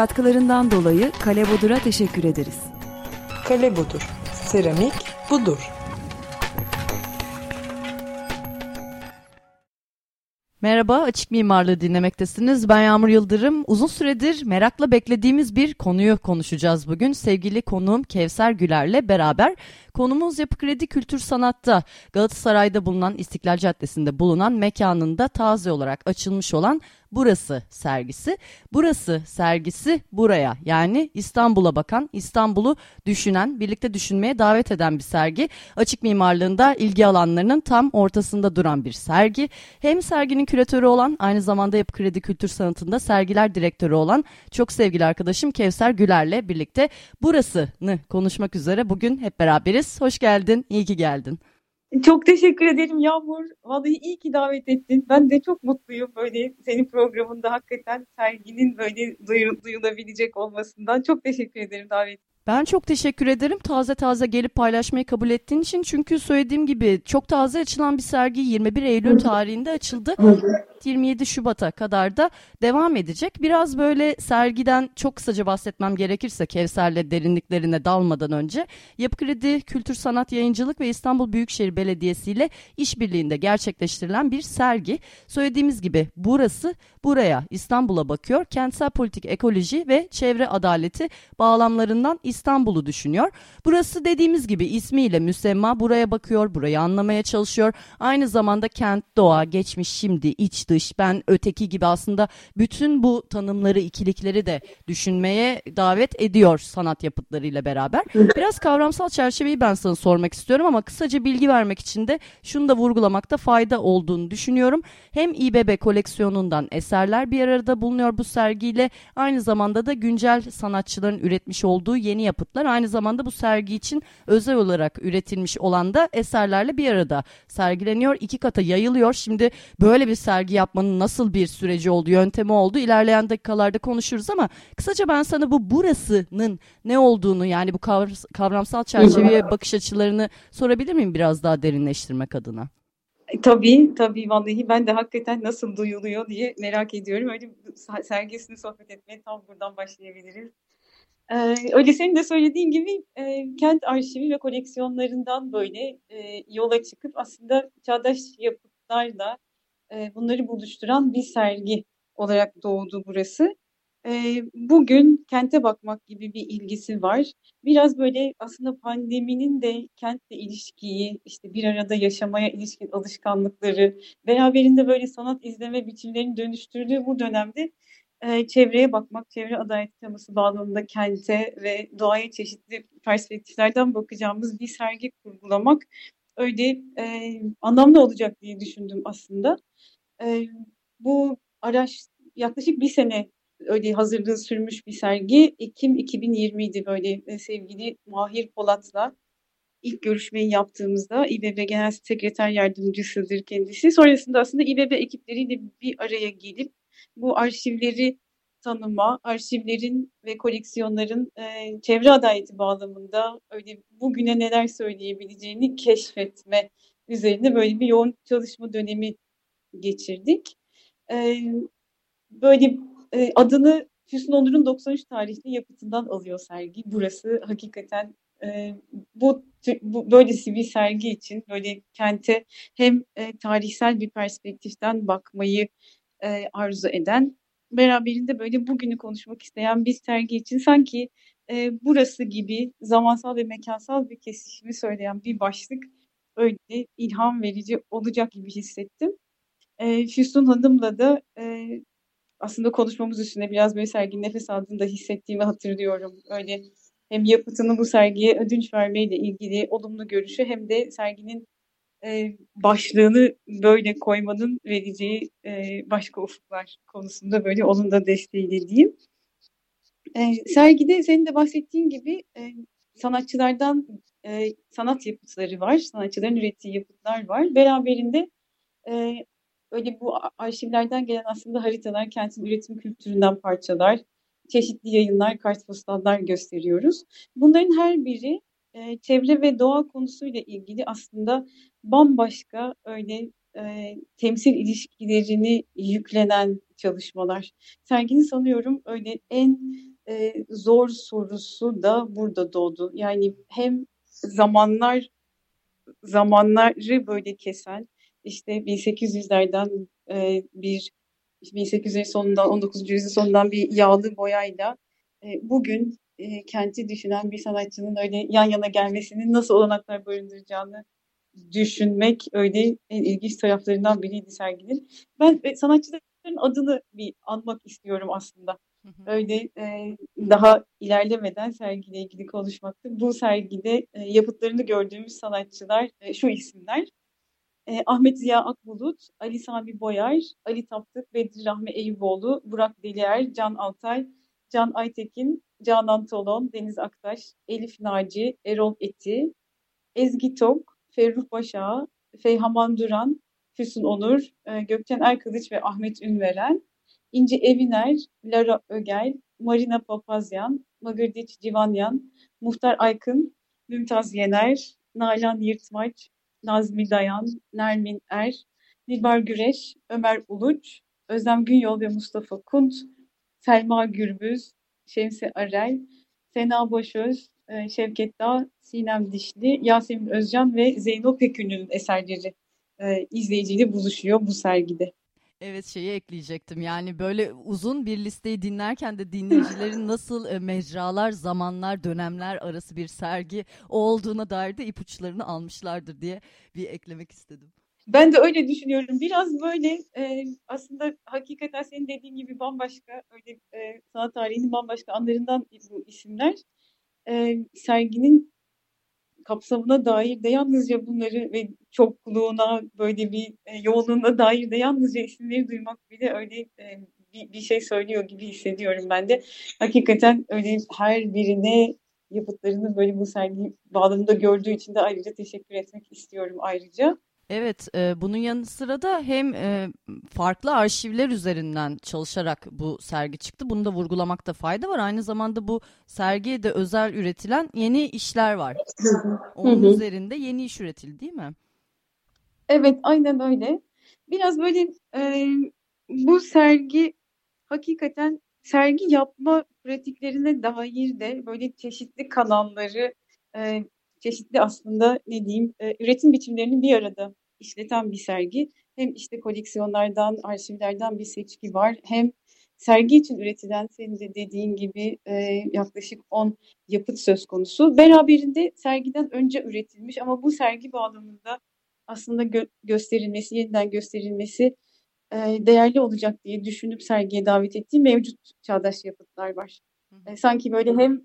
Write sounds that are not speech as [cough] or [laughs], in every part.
Katkılarından dolayı Kale Bodur'a teşekkür ederiz. Kale Bodur. Seramik budur. Merhaba, Açık Mimarlığı dinlemektesiniz. Ben Yağmur Yıldırım. Uzun süredir merakla beklediğimiz bir konuyu konuşacağız bugün. Sevgili konuğum Kevser Güler'le beraber Konumuz Yapı Kredi Kültür Sanat'ta Galatasaray'da bulunan İstiklal Caddesi'nde bulunan mekanında taze olarak açılmış olan Burası sergisi. Burası sergisi buraya yani İstanbul'a bakan, İstanbul'u düşünen, birlikte düşünmeye davet eden bir sergi. Açık mimarlığında ilgi alanlarının tam ortasında duran bir sergi. Hem serginin küratörü olan, aynı zamanda Yapı Kredi Kültür Sanatı'nda sergiler direktörü olan çok sevgili arkadaşım Kevser Güler'le birlikte burasını konuşmak üzere bugün hep beraberiz. Hoş geldin, iyi ki geldin. Çok teşekkür ederim Yağmur. Vallahi iyi ki davet ettin. Ben de çok mutluyum böyle senin programında hakikaten serginin böyle duyulabilecek olmasından. Çok teşekkür ederim davet ben çok teşekkür ederim taze taze gelip paylaşmayı kabul ettiğin için. Çünkü söylediğim gibi çok taze açılan bir sergi 21 Eylül tarihinde açıldı. 27 Şubat'a kadar da devam edecek. Biraz böyle sergiden çok kısaca bahsetmem gerekirse Kevser'le derinliklerine dalmadan önce Yapı Kredi Kültür Sanat Yayıncılık ve İstanbul Büyükşehir Belediyesi ile işbirliğinde gerçekleştirilen bir sergi. Söylediğimiz gibi burası buraya İstanbul'a bakıyor. Kentsel politik ekoloji ve çevre adaleti bağlamlarından İstanbul'u düşünüyor. Burası dediğimiz gibi ismiyle müsemma buraya bakıyor, burayı anlamaya çalışıyor. Aynı zamanda kent, doğa, geçmiş, şimdi, iç, dış, ben, öteki gibi aslında bütün bu tanımları, ikilikleri de düşünmeye davet ediyor sanat yapıtlarıyla beraber. Biraz kavramsal çerçeveyi ben sana sormak istiyorum ama kısaca bilgi vermek için de şunu da vurgulamakta fayda olduğunu düşünüyorum. Hem İBB koleksiyonundan eserler bir arada bulunuyor bu sergiyle aynı zamanda da güncel sanatçıların üretmiş olduğu yeni yapıtlar aynı zamanda bu sergi için özel olarak üretilmiş olan da eserlerle bir arada sergileniyor. iki kata yayılıyor. Şimdi böyle bir sergi yapmanın nasıl bir süreci oldu, yöntemi oldu ilerleyen dakikalarda konuşuruz ama kısaca ben sana bu burasının ne olduğunu yani bu kavramsal çerçeveye bakış açılarını sorabilir miyim biraz daha derinleştirmek adına? E, tabii, tabii vallahi ben de hakikaten nasıl duyuluyor diye merak ediyorum. Öyle sergisini sohbet etmeye tam buradan başlayabiliriz. Öyle senin de söylediğin gibi e, kent arşivi ve koleksiyonlarından böyle e, yola çıkıp aslında çağdaş yapıtlarla e, bunları buluşturan bir sergi olarak doğdu burası. E, bugün kente bakmak gibi bir ilgisi var. Biraz böyle aslında pandeminin de kentle ilişkiyi, işte bir arada yaşamaya ilişkin alışkanlıkları, beraberinde böyle sanat izleme biçimlerini dönüştürdüğü bu dönemde e, çevreye bakmak, çevre adaleti teması bağlamında kente ve doğaya çeşitli perspektiflerden bakacağımız bir sergi kurgulamak öyle e, anlamlı olacak diye düşündüm aslında. E, bu araç yaklaşık bir sene öyle hazırlığı sürmüş bir sergi. Ekim 2020'ydi böyle e, sevgili Mahir Polat'la ilk görüşmeyi yaptığımızda İBB Genel Sekreter Yardımcısıdır kendisi. Sonrasında aslında İBB ekipleriyle bir araya gelip bu arşivleri tanıma, arşivlerin ve koleksiyonların e, çevre adaleti bağlamında öyle bugüne neler söyleyebileceğini keşfetme üzerine böyle bir yoğun çalışma dönemi geçirdik. E, böyle e, adını Füsun Onur'un 93 tarihli yapıtından alıyor sergi. Burası hakikaten e, bu, bu böylesi bir sergi için böyle kente hem e, tarihsel bir perspektiften bakmayı e, arzu eden, beraberinde böyle bugünü konuşmak isteyen bir sergi için sanki e, burası gibi zamansal ve mekansal bir kesişimi söyleyen bir başlık öyle ilham verici olacak gibi hissettim. E, Füsun Hanım'la da e, aslında konuşmamız üstüne biraz böyle serginin nefes aldığında hissettiğimi hatırlıyorum. Öyle hem yapıtını bu sergiye ödünç vermeyle ilgili olumlu görüşü hem de serginin e, başlığını böyle koymanın vereceği e, başka ufuklar konusunda böyle onun da desteğiyle diyeyim. E, sergide senin de bahsettiğin gibi e, sanatçılardan e, sanat yapıtları var, sanatçıların ürettiği yapıtlar var. Beraberinde e, öyle bu arşivlerden gelen aslında haritalar, kentin üretim kültüründen parçalar, çeşitli yayınlar, kartpostallar gösteriyoruz. Bunların her biri e, çevre ve doğa konusuyla ilgili aslında bambaşka öyle e, temsil ilişkilerini yüklenen çalışmalar. Serginin sanıyorum öyle en e, zor sorusu da burada doğdu. Yani hem zamanlar zamanları böyle kesen işte 1800'lerden e, bir 1800'lerin sonundan 19. yüzyıl sonundan bir yağlı boyayla e, bugün e, kenti düşünen bir sanatçının öyle yan yana gelmesinin nasıl olanaklar barındıracağını düşünmek öyle en ilginç taraflarından biriydi serginin. Ben e, sanatçıların adını bir anmak istiyorum aslında. Öyle e, daha ilerlemeden sergiyle ilgili konuşmaktı. Bu sergide e, yapıtlarını gördüğümüz sanatçılar e, şu isimler. E, Ahmet Ziya Akbulut, Ali Sami Boyar, Ali Taptık, Bedri Rahmi Eyüboğlu, Burak Delier, Can Altay, Can Aytekin, Canan Tolon, Deniz Aktaş, Elif Naci, Erol Eti, Ezgi Tok, Ferruh Başağı, Feyhaman Duran, Füsun Onur, e, Gökçen Erkılıç ve Ahmet Ünveren, İnci Eviner, Lara Ögel, Marina Papazyan, Magırdiç Civanyan, Muhtar Aykın, Mümtaz Yener, Nalan Yırtmaç, Nazmi Dayan, Nermin Er, Dilbar Güreş, Ömer Uluç, Özlem Günyol ve Mustafa Kunt, Selma Gürbüz, Şemsi Arel, Sena Başöz, e, Şevket Dağ, Sinem Dişli, Yasemin Özcan ve Zeyno Pekün'ün eserleri e, izleyiciyle buluşuyor bu sergide. Evet şeyi ekleyecektim yani böyle uzun bir listeyi dinlerken de dinleyicilerin [laughs] nasıl e, mecralar, zamanlar, dönemler arası bir sergi olduğuna dair de ipuçlarını almışlardır diye bir eklemek istedim. Ben de öyle düşünüyorum. Biraz böyle e, aslında hakikaten senin dediğin gibi bambaşka öyle e, sanat tarihinin bambaşka anlarından bu isimler. E, serginin kapsamına dair de yalnızca bunları ve çokluğuna böyle bir e, yoğunluğuna dair de yalnızca isimleri duymak bile öyle e, bir, bir şey söylüyor gibi hissediyorum ben de. Hakikaten öyle her birine yapıtlarını böyle bu sergi bağlamında gördüğü için de ayrıca teşekkür etmek istiyorum ayrıca. Evet, e, bunun yanı sıra da hem e, farklı arşivler üzerinden çalışarak bu sergi çıktı. Bunu da vurgulamakta fayda var. Aynı zamanda bu sergiye de özel üretilen yeni işler var. [laughs] Onun üzerinde yeni iş üretildi değil mi? Evet, aynen öyle. Biraz böyle e, bu sergi hakikaten sergi yapma pratiklerine dair de böyle çeşitli kanalları, e, çeşitli aslında ne diyeyim, e, üretim biçimlerinin bir arada işleten bir sergi. Hem işte koleksiyonlardan, arşivlerden bir seçki var. Hem sergi için üretilen senin de dediğin gibi e, yaklaşık 10 yapıt söz konusu. Beraberinde sergiden önce üretilmiş ama bu sergi bağlamında aslında gö gösterilmesi, yeniden gösterilmesi e, değerli olacak diye düşünüp sergiye davet ettiğim mevcut çağdaş yapıtlar var. E, sanki böyle hem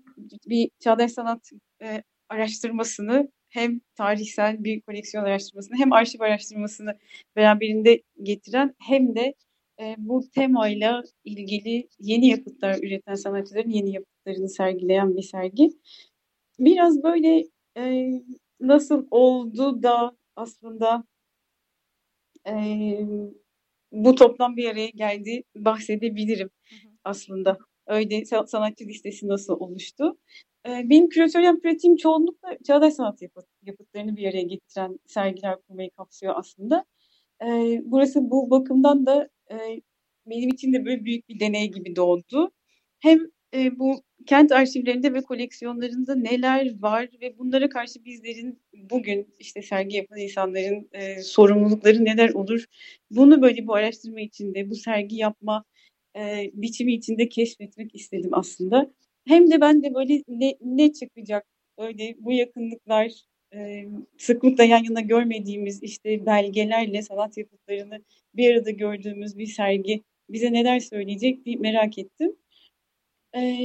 bir çağdaş sanat e, araştırmasını hem tarihsel bir koleksiyon araştırmasını hem arşiv araştırmasını beraberinde getiren hem de e, bu temayla ilgili yeni yapıtlar üreten sanatçıların yeni yapıtlarını sergileyen bir sergi. Biraz böyle e, nasıl oldu da aslında e, bu toplam bir araya geldi bahsedebilirim aslında. Öyle sanatçı listesi nasıl oluştu? Benim küratöryen pratiğim çoğunlukla çağdaş sanat yapıt, yapıtlarını bir araya getiren sergiler kurmayı kapsıyor aslında. burası bu bakımdan da benim için de böyle büyük bir deney gibi doğdu. Hem bu kent arşivlerinde ve koleksiyonlarında neler var ve bunlara karşı bizlerin bugün işte sergi yapan insanların e, sorumlulukları neler olur? Bunu böyle bu araştırma içinde, bu sergi yapma e, biçimi içinde keşfetmek istedim aslında. Hem de ben de böyle ne, ne çıkacak öyle bu yakınlıklar e, sıklıkla yan yana görmediğimiz işte belgelerle sanat yapıtlarını bir arada gördüğümüz bir sergi bize neler söyleyecek bir merak ettim. E,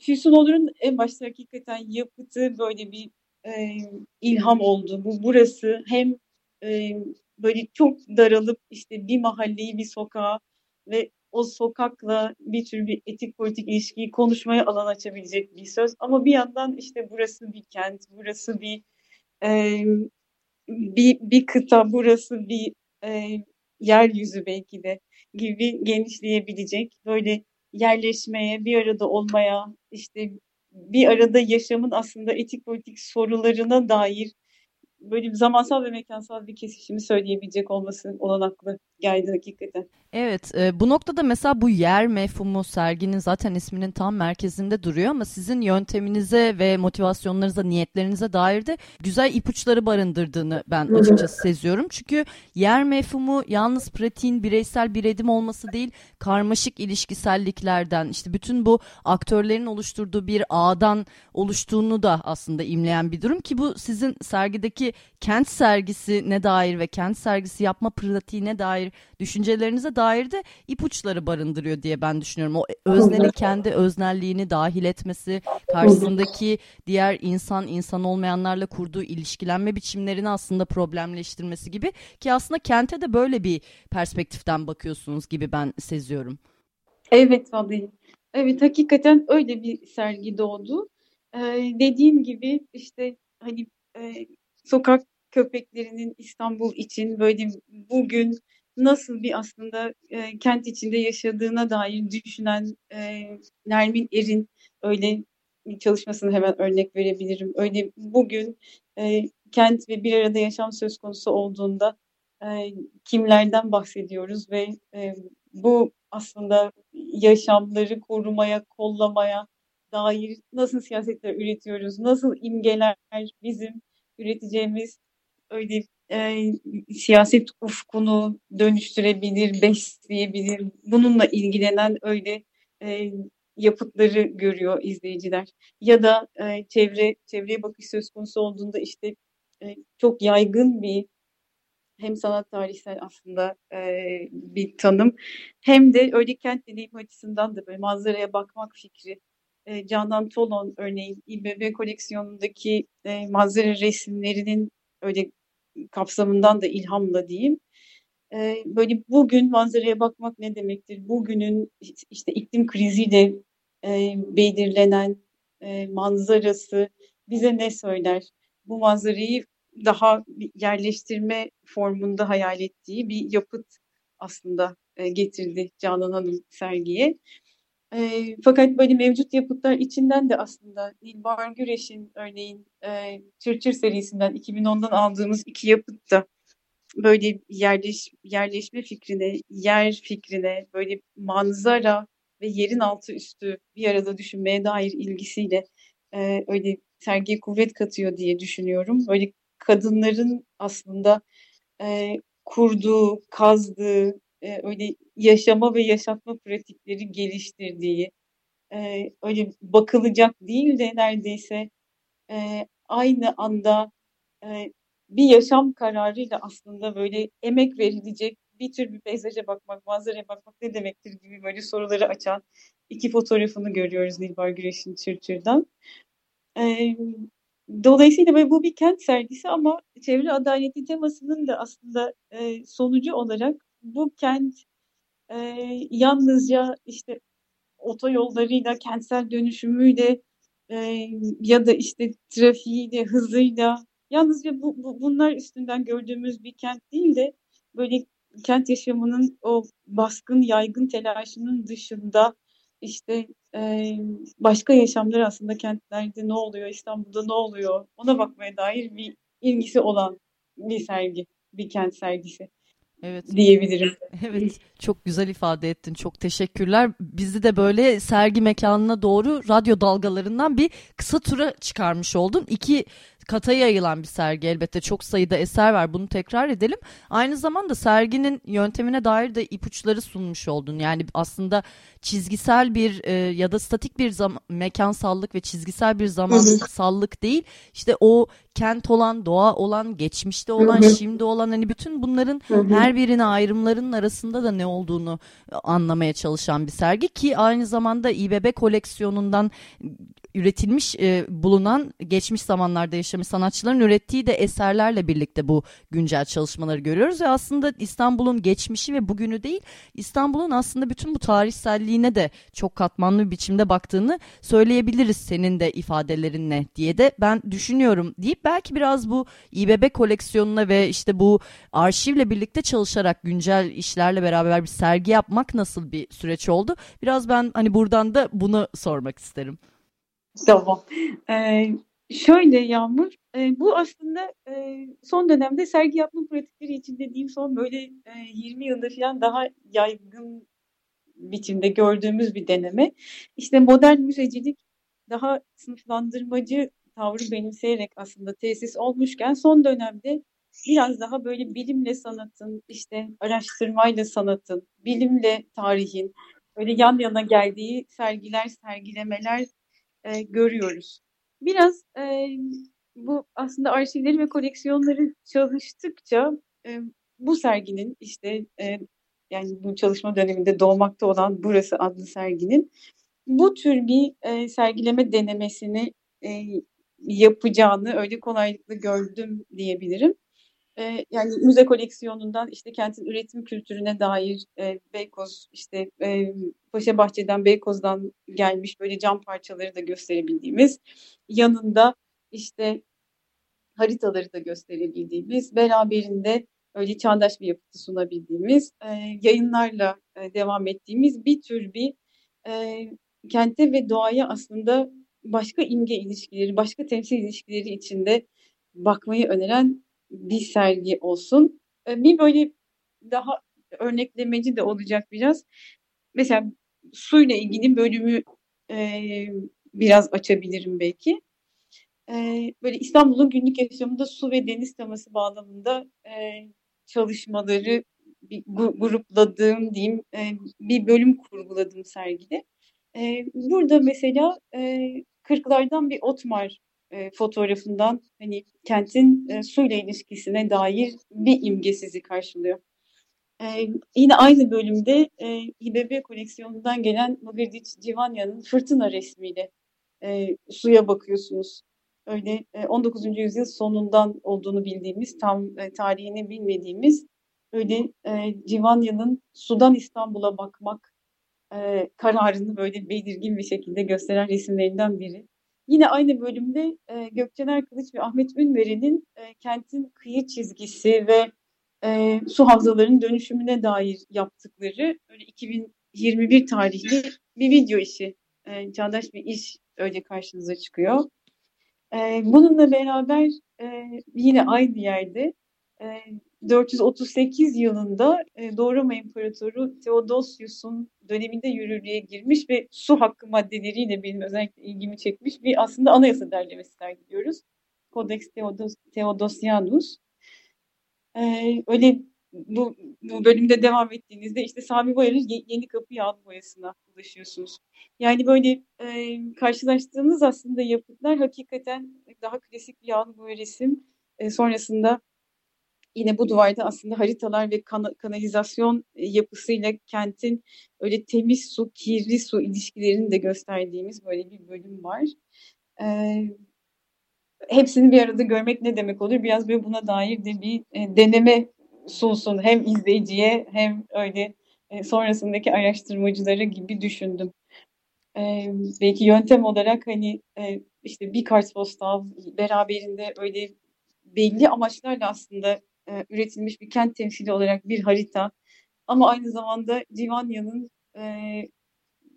Füsun Onur'un en başta hakikaten yapıtı böyle bir e, ilham oldu. Bu burası hem e, böyle çok daralıp işte bir mahalleyi bir sokağı ve o sokakla bir tür bir etik politik ilişkiyi konuşmaya alan açabilecek bir söz. Ama bir yandan işte burası bir kent, burası bir e, bir, bir kıta, burası bir e, yeryüzü belki de gibi genişleyebilecek böyle yerleşmeye, bir arada olmaya, işte bir arada yaşamın aslında etik politik sorularına dair böyle bir zamansal ve mekansal bir kesişimi söyleyebilecek olması olanaklı geldi hakikaten. Evet, e, bu noktada mesela bu yer mefhumu serginin zaten isminin tam merkezinde duruyor ama sizin yönteminize ve motivasyonlarınıza, niyetlerinize dair de güzel ipuçları barındırdığını ben açıkçası seziyorum. Çünkü yer mefhumu yalnız pratiğin bireysel bir edim olması değil, karmaşık ilişkiselliklerden, işte bütün bu aktörlerin oluşturduğu bir ağdan oluştuğunu da aslında imleyen bir durum ki bu sizin sergideki kent sergisine dair ve kent sergisi yapma pratiğine dair düşüncelerinize dair de ipuçları barındırıyor diye ben düşünüyorum. O öznenin kendi öznelliğini dahil etmesi, karşısındaki diğer insan, insan olmayanlarla kurduğu ilişkilenme biçimlerini aslında problemleştirmesi gibi ki aslında kente de böyle bir perspektiften bakıyorsunuz gibi ben seziyorum. Evet vallahi. Evet hakikaten öyle bir sergi doğdu. Ee, dediğim gibi işte hani e, sokak köpeklerinin İstanbul için böyle bugün nasıl bir aslında e, kent içinde yaşadığına dair düşünen e, Nermin Er'in öyle bir çalışmasını hemen örnek verebilirim. Öyle bugün e, kent ve bir arada yaşam söz konusu olduğunda e, kimlerden bahsediyoruz ve e, bu aslında yaşamları korumaya, kollamaya dair nasıl siyasetler üretiyoruz, nasıl imgeler bizim üreteceğimiz öyle e, siyaset ufkunu dönüştürebilir, besleyebilir. Bununla ilgilenen öyle e, yapıtları görüyor izleyiciler. Ya da e, çevre çevreye bakış söz konusu olduğunda işte e, çok yaygın bir hem sanat tarihsel aslında e, bir tanım hem de öyle kent deneyim açısından da böyle manzaraya bakmak fikri. E, Canan Tolon örneğin İBB koleksiyonundaki e, manzara resimlerinin öyle kapsamından da ilhamla diyeyim. E, böyle bugün manzaraya bakmak ne demektir? Bugünün işte iklim kriziyle e, belirlenen e, manzarası bize ne söyler? Bu manzarayı daha yerleştirme formunda hayal ettiği bir yapıt aslında e, getirdi Canan Hanım sergiye. E, fakat böyle mevcut yapıtlar içinden de aslında Nilbar Güreş'in örneğin e, Çırçır serisinden 2010'dan aldığımız iki yapıt da böyle yerleş, yerleşme fikrine, yer fikrine, böyle manzara ve yerin altı üstü bir arada düşünmeye dair ilgisiyle e, öyle sergiye kuvvet katıyor diye düşünüyorum. Böyle kadınların aslında e, kurduğu, kazdığı, e, öyle yaşama ve yaşatma pratikleri geliştirdiği, e, öyle bakılacak değil de neredeyse e, aynı anda e, bir yaşam kararıyla aslında böyle emek verilecek bir tür bir peyzaja bakmak, manzaraya bakmak ne demektir gibi böyle soruları açan iki fotoğrafını görüyoruz Nilbar Güreş'in Çırçır'dan. E, dolayısıyla böyle bu bir kent sergisi ama çevre adaleti temasının da aslında e, sonucu olarak bu kent e, yalnızca işte otoyollarıyla, kentsel dönüşümüyle e, ya da işte trafiğiyle, hızıyla yalnızca bu, bu, bunlar üstünden gördüğümüz bir kent değil de böyle kent yaşamının o baskın, yaygın telaşının dışında işte e, başka yaşamlar aslında kentlerde ne oluyor, İstanbul'da ne oluyor ona bakmaya dair bir ilgisi olan bir sergi, bir kent sergisi. Evet. diyebilirim. [laughs] Evet çok güzel ifade ettin çok teşekkürler. Bizi de böyle sergi mekanına doğru radyo dalgalarından bir kısa tura çıkarmış oldun. İki kata yayılan bir sergi elbette çok sayıda eser var bunu tekrar edelim. Aynı zamanda serginin yöntemine dair de ipuçları sunmuş oldun. Yani aslında çizgisel bir e, ya da statik bir zaman, mekansallık ve çizgisel bir zamansallık değil. İşte o kent olan, doğa olan, geçmişte olan, şimdi olan hani bütün bunların her birine ayrımların arasında da ne olduğunu anlamaya çalışan bir sergi ki aynı zamanda İBB koleksiyonundan üretilmiş e, bulunan geçmiş zamanlarda yaşamış sanatçıların ürettiği de eserlerle birlikte bu güncel çalışmaları görüyoruz ve aslında İstanbul'un geçmişi ve bugünü değil İstanbul'un aslında bütün bu tarihselliğine de çok katmanlı bir biçimde baktığını söyleyebiliriz senin de ifadelerinle diye de ben düşünüyorum deyip belki biraz bu İBB koleksiyonuna ve işte bu arşivle birlikte çalışarak güncel işlerle beraber bir sergi yapmak nasıl bir süreç oldu? Biraz ben hani buradan da bunu sormak isterim. Tamam. Ee, şöyle Yağmur, e, bu aslında e, son dönemde sergi yapma pratikleri için dediğim son böyle e, 20 yılda falan daha yaygın biçimde gördüğümüz bir deneme. İşte modern müzecilik daha sınıflandırmacı tavrı benimseyerek aslında tesis olmuşken son dönemde biraz daha böyle bilimle sanatın, işte araştırmayla sanatın, bilimle tarihin böyle yan yana geldiği sergiler, sergilemeler e, görüyoruz. Biraz e, bu aslında arşivleri ve koleksiyonları çalıştıkça e, bu serginin işte e, yani bu çalışma döneminde doğmakta olan Burası adlı serginin bu tür bir e, sergileme denemesini e, yapacağını öyle kolaylıkla gördüm diyebilirim. E, yani müze koleksiyonundan işte kentin üretim kültürüne dair e, Beykoz işte e, Paşa Bahçe'den Beykoz'dan gelmiş böyle cam parçaları da gösterebildiğimiz yanında işte haritaları da gösterebildiğimiz beraberinde öyle çağdaş bir yapıtı sunabildiğimiz e, yayınlarla e, devam ettiğimiz bir tür bir e, kente ve doğaya aslında başka imge ilişkileri, başka temsil ilişkileri içinde bakmayı öneren bir sergi olsun. E, bir böyle daha örneklemeci de olacak biraz. Mesela suyla ilgili bölümü e, biraz açabilirim belki. E, böyle İstanbul'un günlük yaşamında su ve deniz teması bağlamında e, çalışmaları bir grupladığım diyeyim e, bir bölüm kurguladım sergide. E, burada mesela e, kırklardan bir Otmar e, fotoğrafından hani kentin e, suyla ilişkisine dair bir imge sizi karşılıyor. E, yine aynı bölümde e, İBB koleksiyonundan gelen Mugirdiç Civanya'nın fırtına resmiyle e, suya bakıyorsunuz. Öyle e, 19. yüzyıl sonundan olduğunu bildiğimiz, tam e, tarihini bilmediğimiz öyle e, Civanya'nın sudan İstanbul'a bakmak e, kararını böyle belirgin bir şekilde gösteren resimlerinden biri. Yine aynı bölümde e, Gökçener Kılıç ve Ahmet Ünveri'nin e, kentin kıyı çizgisi ve e, su havzalarının dönüşümüne dair yaptıkları öyle 2021 tarihli bir video işi, e, çağdaş bir iş öyle karşınıza çıkıyor. E, bununla beraber e, yine aynı yerde e, 438 yılında e, Doğu Roma İmparatoru Theodosius'un döneminde yürürlüğe girmiş ve su hakkı maddeleriyle benim özellikle ilgimi çekmiş bir aslında anayasa derlemesi sergiliyoruz. Codex Theodos, Theodosianus. Ee, öyle bu, bu bölümde devam ettiğinizde işte Sami Boyar'ın Yeni Kapı Yağlı Boyası'na ulaşıyorsunuz. Yani böyle e, karşılaştığınız aslında yapıtlar hakikaten daha klasik bir yağlı boya resim. E, sonrasında yine bu duvarda aslında haritalar ve kan kanalizasyon e, yapısıyla kentin öyle temiz su, kirli su ilişkilerini de gösterdiğimiz böyle bir bölüm var. Ee, hepsini bir arada görmek ne demek olur? Biraz böyle buna dair de bir e, deneme sunsun hem izleyiciye hem öyle e, sonrasındaki araştırmacılara gibi düşündüm. E, belki yöntem olarak hani e, işte bir kartpostal beraberinde öyle belli amaçlarla aslında e, üretilmiş bir kent temsili olarak bir harita ama aynı zamanda Divanya'nın e,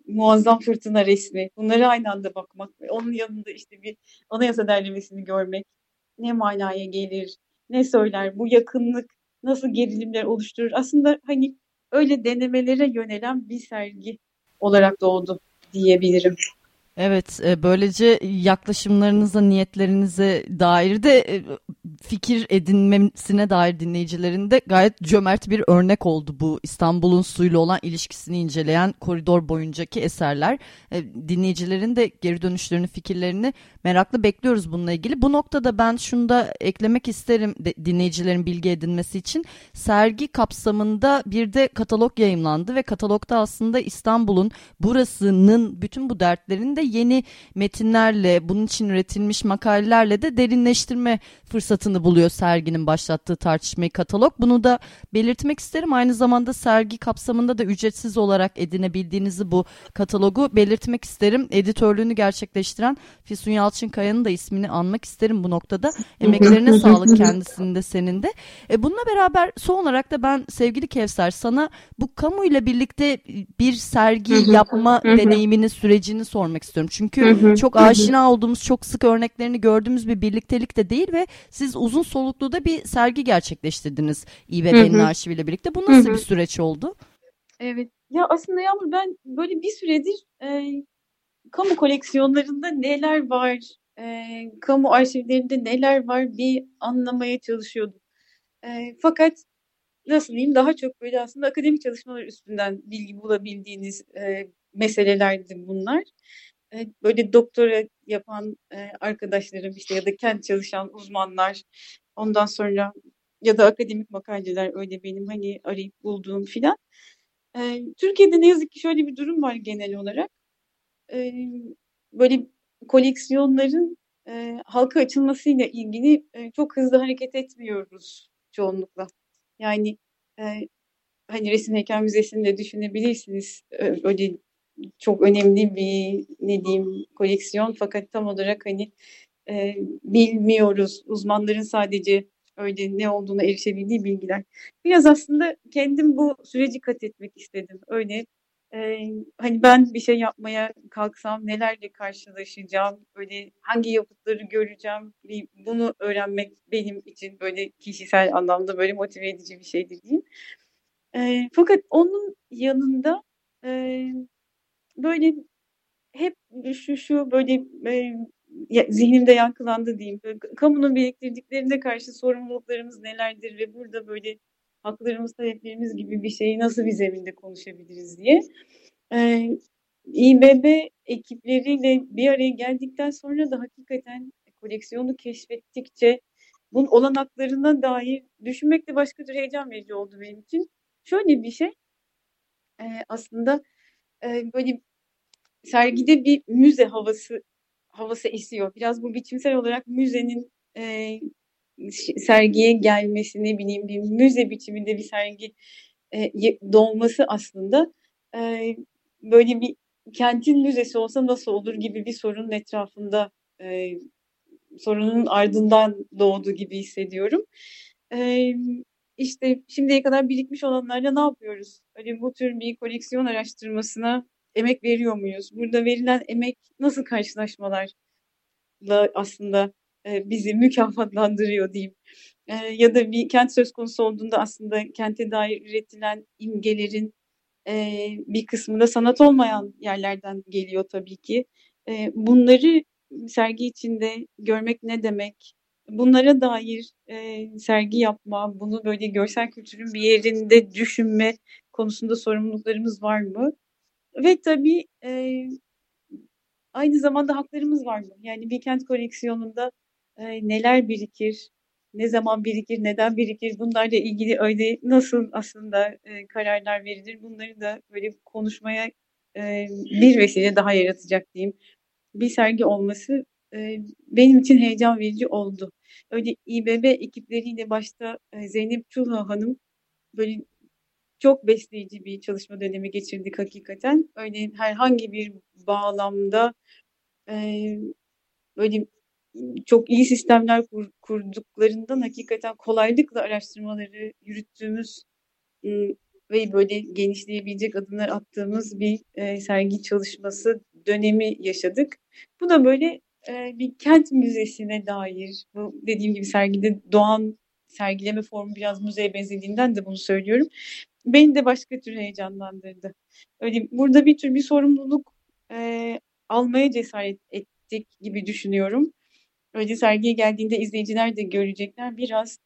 muazzam fırtına resmi. Bunları aynı anda bakmak ve onun yanında işte bir anayasa derlemesini görmek ne manaya gelir, ne söyler, bu yakınlık nasıl gerilimler oluşturur. Aslında hani öyle denemelere yönelen bir sergi olarak doğdu diyebilirim. Evet, e, böylece yaklaşımlarınıza, niyetlerinize dair de e, fikir edinmesine dair dinleyicilerin de gayet cömert bir örnek oldu bu İstanbul'un suyla olan ilişkisini inceleyen koridor boyuncaki eserler. E, dinleyicilerin de geri dönüşlerini, fikirlerini meraklı bekliyoruz bununla ilgili. Bu noktada ben şunu da eklemek isterim dinleyicilerin bilgi edinmesi için. Sergi kapsamında bir de katalog yayımlandı ve katalogda aslında İstanbul'un burasının bütün bu dertlerini de yeni metinlerle, bunun için üretilmiş makalelerle de derinleştirme fırsatını buluyor serginin başlattığı tartışmayı katalog. Bunu da belirtmek isterim. Aynı zamanda sergi kapsamında da ücretsiz olarak edinebildiğinizi bu katalogu belirtmek isterim. Editörlüğünü gerçekleştiren Füsun Yalçınkaya'nın da ismini anmak isterim bu noktada. Emeklerine sağlık kendisinin de senin de. E, bununla beraber son olarak da ben sevgili Kevser sana bu kamuyla birlikte bir sergi yapma deneyimini, sürecini sormak istiyorum. Çünkü çok aşina olduğumuz, çok sık örneklerini gördüğümüz bir birliktelik de değil ve siz uzun soluklu da bir sergi gerçekleştirdiniz İBB'nin arşiviyle birlikte. Bu nasıl bir süreç oldu? Evet. Ya aslında Yağmur ben böyle bir süredir e, kamu koleksiyonlarında neler var, e, kamu arşivlerinde neler var bir anlamaya çalışıyordum. E, fakat nasıl diyeyim daha çok böyle aslında akademik çalışmalar üstünden bilgi bulabildiğiniz e, meselelerdi bunlar. E, böyle doktora yapan e, arkadaşlarım işte ya da kent çalışan uzmanlar ondan sonra ya da akademik makaleler öyle benim hani arayıp bulduğum filan. E, Türkiye'de ne yazık ki şöyle bir durum var genel olarak. Böyle koleksiyonların halka açılmasıyla ilgili çok hızlı hareket etmiyoruz çoğunlukla. Yani hani Resim Heykel Müzesi'ni düşünebilirsiniz. Öyle çok önemli bir ne diyeyim koleksiyon fakat tam olarak hani e, bilmiyoruz. Uzmanların sadece öyle ne olduğunu erişebildiği bilgiler. Biraz aslında kendim bu süreci kat etmek istedim. Öyle e, hani ben bir şey yapmaya kalksam nelerle karşılaşacağım, böyle hangi yapıtları göreceğim, bunu öğrenmek benim için böyle kişisel anlamda böyle motive edici bir şeydi diyeyim. E, fakat onun yanında e, böyle hep şu şu böyle e, zihnimde yankılandı diyeyim. Böyle, kamunun biriktirdiklerine karşı sorumluluklarımız nelerdir ve burada böyle haklarımız, taleplerimiz gibi bir şeyi nasıl bir zeminde konuşabiliriz diye. Ee, İBB ekipleriyle bir araya geldikten sonra da hakikaten koleksiyonu keşfettikçe bunun olanaklarına dair düşünmek de başka bir heyecan verici oldu benim için. Şöyle bir şey, e, aslında böyle sergide bir müze havası havası esiyor. Biraz bu biçimsel olarak müzenin e, sergiye gelmesi ne bileyim bir müze biçiminde bir sergi e, doğması aslında e, böyle bir kentin müzesi olsa nasıl olur gibi bir sorunun etrafında e, sorunun ardından doğdu gibi hissediyorum. E, işte şimdiye kadar birikmiş olanlarla ne yapıyoruz? Öyle bu tür bir koleksiyon araştırmasına emek veriyor muyuz? Burada verilen emek nasıl karşılaşmalarla aslında e, bizi mükafatlandırıyor diyeyim. E, ya da bir kent söz konusu olduğunda aslında kente dair üretilen imgelerin e, bir kısmı da sanat olmayan yerlerden geliyor tabii ki. Bunları sergi içinde görmek ne demek? Bunlara dair e, sergi yapma, bunu böyle görsel kültürün bir yerinde düşünme konusunda sorumluluklarımız var mı? Ve tabii e, aynı zamanda haklarımız var mı? Yani bir kent koleksiyonunda e, neler birikir, ne zaman birikir, neden birikir bunlarla ilgili öyle nasıl aslında e, kararlar verilir bunları da böyle konuşmaya e, bir vesile daha yaratacak diyeyim. Bir sergi olması e, benim için heyecan verici oldu. Öyle İBB ekipleriyle başta e, Zeynep Çulha Hanım böyle çok besleyici bir çalışma dönemi geçirdik hakikaten. Öyle herhangi bir bağlamda e, böyle çok iyi sistemler kur, kurduklarından hakikaten kolaylıkla araştırmaları yürüttüğümüz ve böyle genişleyebilecek adımlar attığımız bir e, sergi çalışması dönemi yaşadık. Bu da böyle e, bir kent müzesine dair, bu dediğim gibi sergide doğan sergileme formu biraz müzeye benzediğinden de bunu söylüyorum. Beni de başka tür heyecanlandırdı. Öyle burada bir tür bir sorumluluk e, almaya cesaret ettik gibi düşünüyorum öyle sergiye geldiğinde izleyiciler de görecekler biraz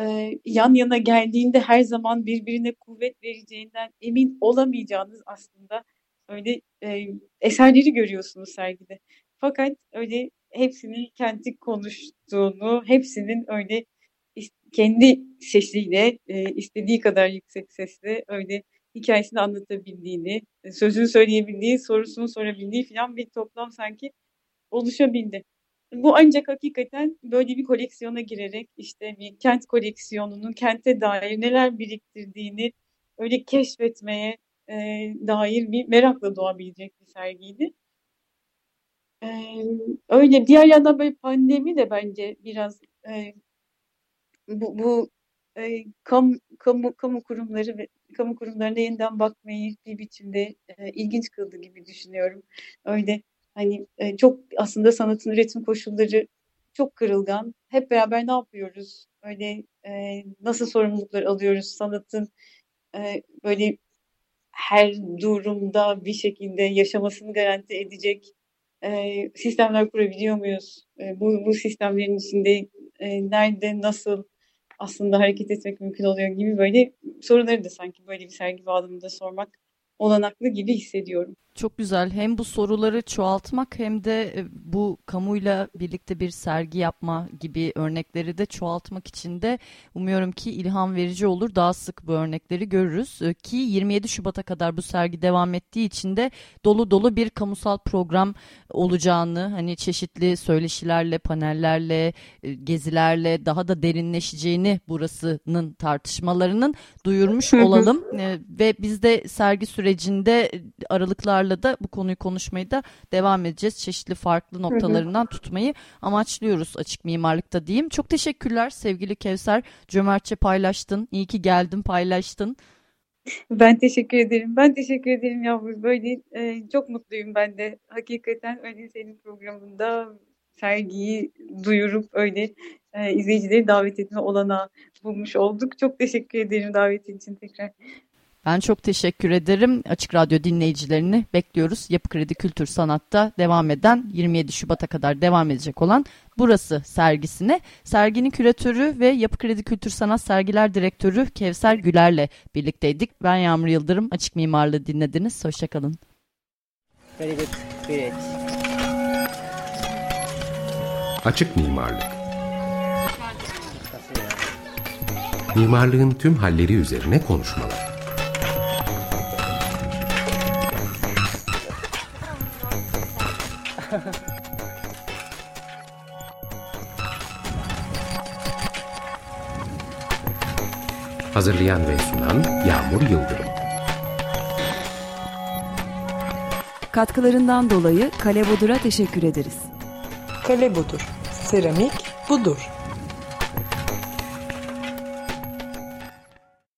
e, yan yana geldiğinde her zaman birbirine kuvvet vereceğinden emin olamayacağınız aslında öyle e, eserleri görüyorsunuz sergide. Fakat öyle hepsinin kendi konuştuğunu, hepsinin öyle kendi sesiyle e, istediği kadar yüksek sesle öyle hikayesini anlatabildiğini, sözünü söyleyebildiği, sorusunu sorabildiği falan bir toplam sanki oluşabildi. Bu ancak hakikaten böyle bir koleksiyona girerek işte bir kent koleksiyonunun kente dair neler biriktirdiğini öyle keşfetmeye e, dair bir merakla doğabilecek bir sergiydi. Öyle diğer yandan böyle pandemi de bence biraz e, bu, bu e, kamu, kamu, kamu kurumları ve kamu kurumlarına yeniden bakmayı bir biçimde e, ilginç kıldı gibi düşünüyorum. Öyle hani e, çok aslında sanatın üretim koşulları çok kırılgan. Hep beraber ne yapıyoruz? Öyle e, nasıl sorumluluklar alıyoruz? Sanatın e, böyle her durumda bir şekilde yaşamasını garanti edecek e, sistemler kurabiliyor muyuz? E, bu, bu sistemlerin içinde e, nerede, nasıl aslında hareket etmek mümkün oluyor gibi böyle soruları da sanki böyle bir sergi bağlamında sormak olanaklı gibi hissediyorum. Çok güzel. Hem bu soruları çoğaltmak hem de e, bu kamuyla birlikte bir sergi yapma gibi örnekleri de çoğaltmak için de umuyorum ki ilham verici olur. Daha sık bu örnekleri görürüz. E, ki 27 Şubat'a kadar bu sergi devam ettiği için de dolu dolu bir kamusal program olacağını hani çeşitli söyleşilerle, panellerle, e, gezilerle daha da derinleşeceğini burasının tartışmalarının duyurmuş olalım. Ve biz de sergi sürecinde aralıklar konuklarla da bu konuyu konuşmayı da devam edeceğiz. Çeşitli farklı noktalarından tutmayı amaçlıyoruz açık mimarlıkta diyeyim. Çok teşekkürler sevgili Kevser. Cömertçe paylaştın. İyi ki geldin paylaştın. Ben teşekkür ederim. Ben teşekkür ederim yavrum. Böyle e, çok mutluyum ben de. Hakikaten öyle senin programında sergiyi duyurup öyle e, izleyicileri davet etme olana bulmuş olduk. Çok teşekkür ederim davetin için tekrar. Ben çok teşekkür ederim. Açık Radyo dinleyicilerini bekliyoruz. Yapı Kredi Kültür Sanat'ta devam eden 27 Şubat'a kadar devam edecek olan Burası sergisine. Serginin küratörü ve Yapı Kredi Kültür Sanat Sergiler Direktörü Kevser Güler'le birlikteydik. Ben Yağmur Yıldırım. Açık Mimarlığı dinlediniz. Hoşçakalın. Açık Mimarlık Mimarlığın tüm halleri üzerine konuşmalar. Hazırlayan ve sunan Yağmur Yıldırım. Katkılarından dolayı Kale Bodur'a teşekkür ederiz. Kale Bodur. Seramik budur.